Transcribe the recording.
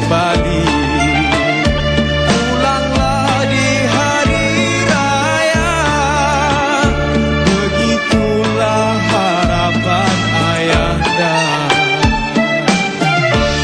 trabalho.